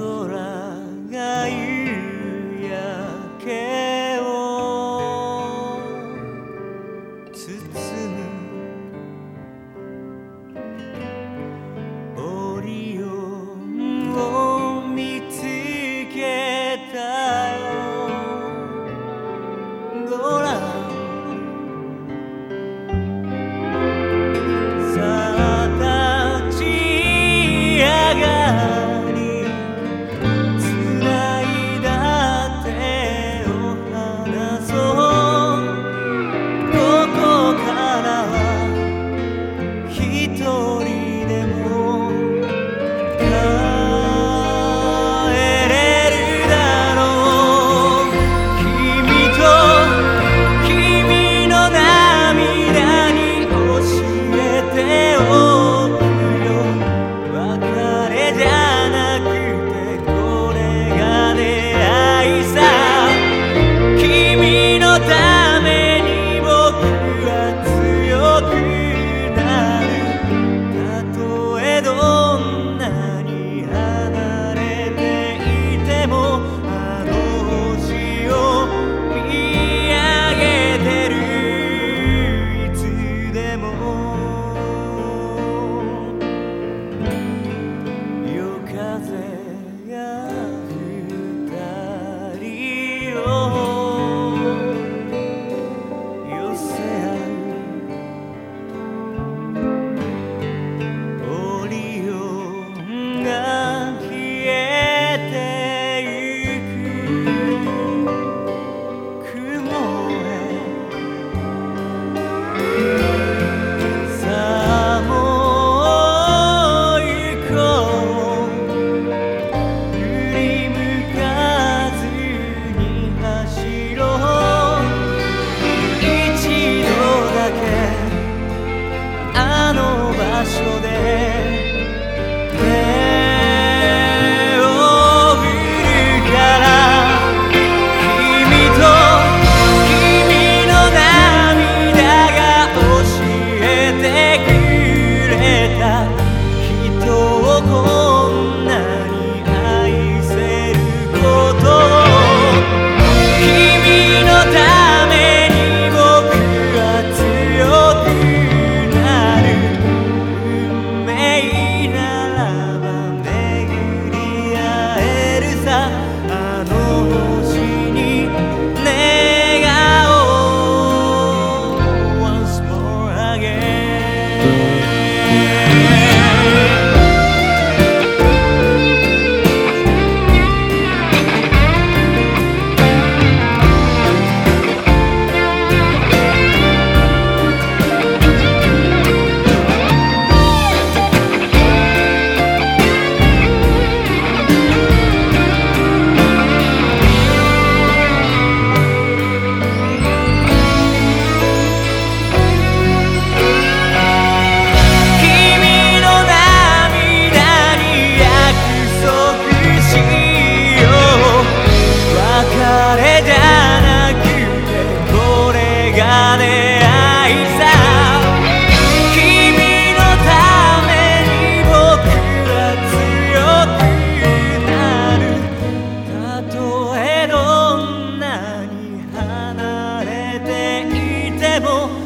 空が夕焼けを包む。場所で。梦